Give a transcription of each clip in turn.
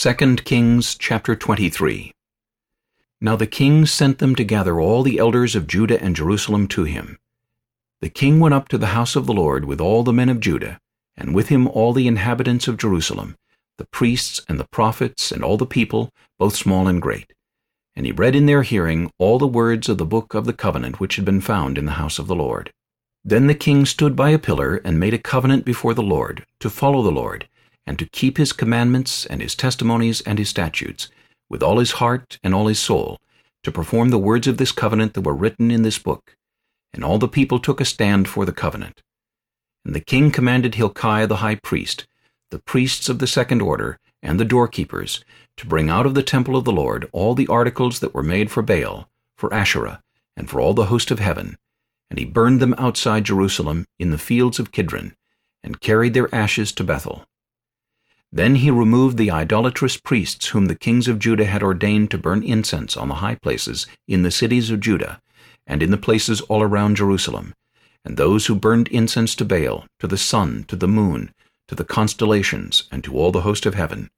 2 Kings chapter 23 Now the king sent them to gather all the elders of Judah and Jerusalem to him. The king went up to the house of the Lord with all the men of Judah, and with him all the inhabitants of Jerusalem, the priests and the prophets and all the people, both small and great. And he read in their hearing all the words of the book of the covenant which had been found in the house of the Lord. Then the king stood by a pillar and made a covenant before the Lord, to follow the Lord, and to keep his commandments and his testimonies and his statutes, with all his heart and all his soul, to perform the words of this covenant that were written in this book. And all the people took a stand for the covenant. And the king commanded Hilkiah the high priest, the priests of the second order, and the doorkeepers, to bring out of the temple of the Lord all the articles that were made for Baal, for Asherah, and for all the host of heaven, and he burned them outside Jerusalem in the fields of Kidron, and carried their ashes to Bethel. Then he removed the idolatrous priests whom the kings of Judah had ordained to burn incense on the high places in the cities of Judah, and in the places all around Jerusalem, and those who burned incense to Baal, to the sun, to the moon, to the constellations, and to all the host of heaven.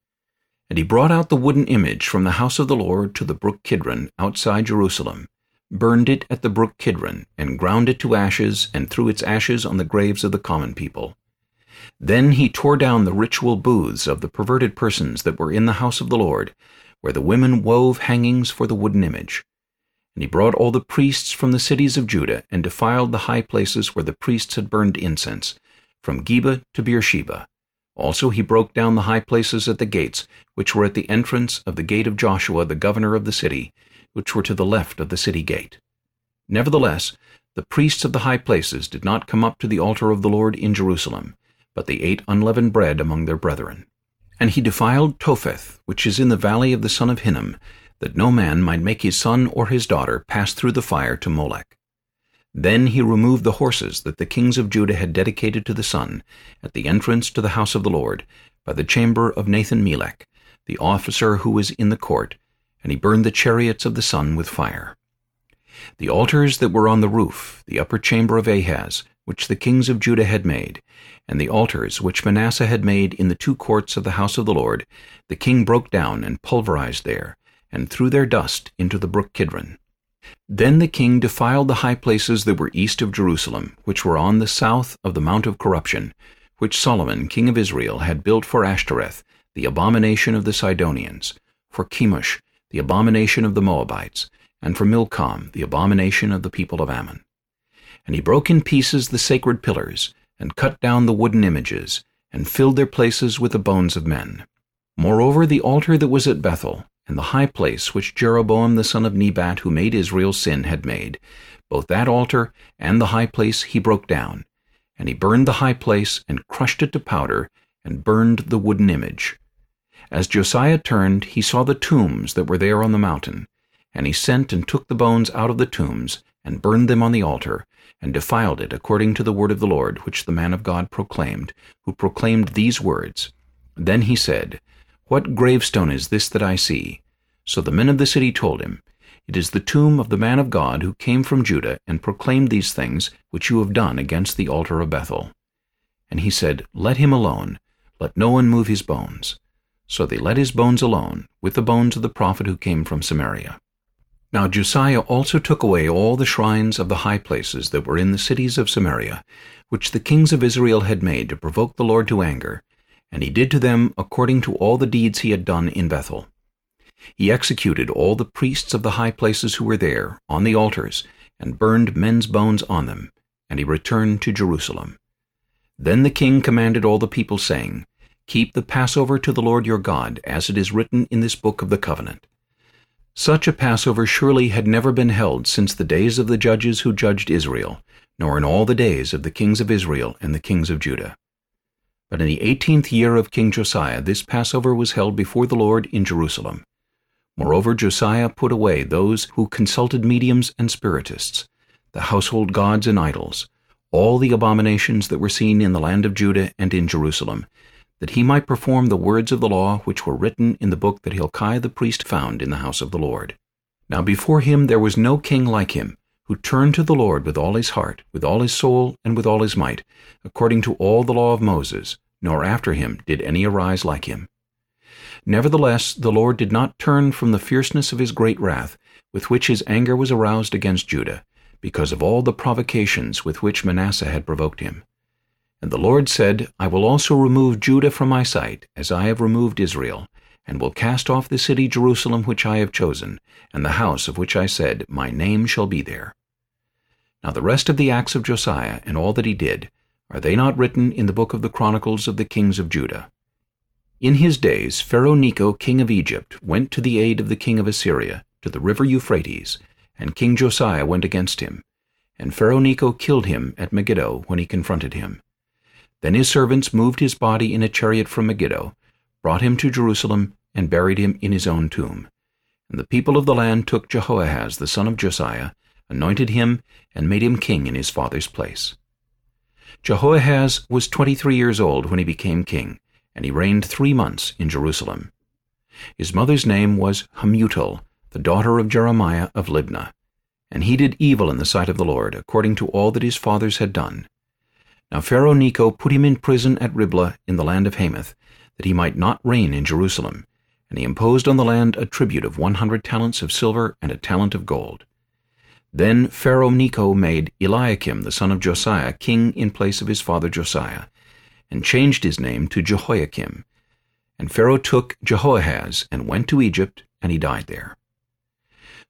And he brought out the wooden image from the house of the Lord to the brook Kidron outside Jerusalem, burned it at the brook Kidron, and ground it to ashes, and threw its ashes on the graves of the common people. Then he tore down the ritual booths of the perverted persons that were in the house of the Lord, where the women wove hangings for the wooden image. And he brought all the priests from the cities of Judah, and defiled the high places where the priests had burned incense, from Geba to Beersheba. Also he broke down the high places at the gates, which were at the entrance of the gate of Joshua the governor of the city, which were to the left of the city gate. Nevertheless, the priests of the high places did not come up to the altar of the Lord in Jerusalem, but they ate unleavened bread among their brethren. And he defiled Topheth, which is in the valley of the son of Hinnom, that no man might make his son or his daughter pass through the fire to Molech. Then he removed the horses that the kings of Judah had dedicated to the sun, at the entrance to the house of the Lord, by the chamber of Nathan-melech, the officer who was in the court, and he burned the chariots of the sun with fire. The altars that were on the roof, the upper chamber of Ahaz, which the kings of Judah had made, and the altars which Manasseh had made in the two courts of the house of the Lord, the king broke down and pulverized there, and threw their dust into the brook Kidron. Then the king defiled the high places that were east of Jerusalem, which were on the south of the Mount of Corruption, which Solomon king of Israel had built for Ashtoreth, the abomination of the Sidonians, for Chemosh, the abomination of the Moabites, and for Milcom, the abomination of the people of Ammon. And he broke in pieces the sacred pillars, and cut down the wooden images, and filled their places with the bones of men. Moreover, the altar that was at Bethel, and the high place which Jeroboam the son of Nebat, who made Israel sin, had made, both that altar and the high place he broke down. And he burned the high place, and crushed it to powder, and burned the wooden image. As Josiah turned, he saw the tombs that were there on the mountain. And he sent and took the bones out of the tombs, and burned them on the altar, and defiled it according to the word of the Lord, which the man of God proclaimed, who proclaimed these words. Then he said, What gravestone is this that I see? So the men of the city told him, It is the tomb of the man of God who came from Judah and proclaimed these things which you have done against the altar of Bethel. And he said, Let him alone, let no one move his bones. So they let his bones alone, with the bones of the prophet who came from Samaria. Now Josiah also took away all the shrines of the high places that were in the cities of Samaria, which the kings of Israel had made to provoke the Lord to anger, and he did to them according to all the deeds he had done in Bethel. He executed all the priests of the high places who were there, on the altars, and burned men's bones on them, and he returned to Jerusalem. Then the king commanded all the people, saying, Keep the Passover to the Lord your God, as it is written in this book of the covenant. Such a Passover surely had never been held since the days of the judges who judged Israel, nor in all the days of the kings of Israel and the kings of Judah. But in the eighteenth year of King Josiah this Passover was held before the Lord in Jerusalem. Moreover, Josiah put away those who consulted mediums and spiritists, the household gods and idols, all the abominations that were seen in the land of Judah and in Jerusalem, that he might perform the words of the law which were written in the book that Hilkiah the priest found in the house of the Lord. Now before him there was no king like him, who turned to the Lord with all his heart, with all his soul, and with all his might, according to all the law of Moses, nor after him did any arise like him. Nevertheless, the Lord did not turn from the fierceness of his great wrath, with which his anger was aroused against Judah, because of all the provocations with which Manasseh had provoked him. And the Lord said, I will also remove Judah from my sight, as I have removed Israel, and will cast off the city Jerusalem which I have chosen, and the house of which I said, My name shall be there. Now the rest of the acts of Josiah, and all that he did, are they not written in the book of the Chronicles of the kings of Judah? In his days Pharaoh Necho king of Egypt went to the aid of the king of Assyria, to the river Euphrates, and King Josiah went against him. And Pharaoh Necho killed him at Megiddo when he confronted him. Then his servants moved his body in a chariot from Megiddo, brought him to Jerusalem, and buried him in his own tomb. And the people of the land took Jehoahaz the son of Josiah, anointed him, and made him king in his father's place. Jehoahaz was twenty-three years old when he became king, and he reigned three months in Jerusalem. His mother's name was Hamutal, the daughter of Jeremiah of Libnah. And he did evil in the sight of the Lord, according to all that his fathers had done. Now Pharaoh Necho put him in prison at Riblah in the land of Hamath, that he might not reign in Jerusalem, and he imposed on the land a tribute of one hundred talents of silver and a talent of gold. Then Pharaoh Necho made Eliakim the son of Josiah king in place of his father Josiah, and changed his name to Jehoiakim. And Pharaoh took Jehoahaz and went to Egypt, and he died there.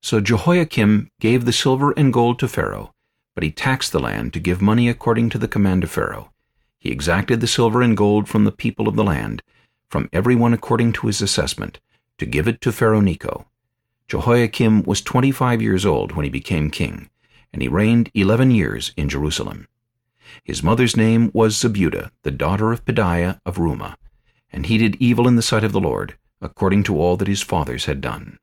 So Jehoiakim gave the silver and gold to Pharaoh, but he taxed the land to give money according to the command of Pharaoh. He exacted the silver and gold from the people of the land, from every one according to his assessment, to give it to Pharaoh Necho. Jehoiakim was twenty-five years old when he became king, and he reigned eleven years in Jerusalem. His mother's name was Zebudah, the daughter of Pedaiah of Rumah, and he did evil in the sight of the Lord, according to all that his fathers had done.